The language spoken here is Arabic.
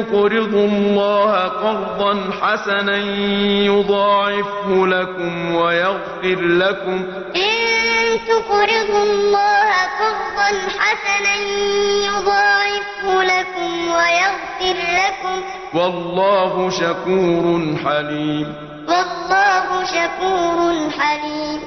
تقرضوا الله قرضا حسنا يضاعفه لكم ويغفر لكم. إن تقرضوا الله قرضا حسنا يضاعفه لكم ويغفر لكم. والله شكور حليم. والله شكور حليم.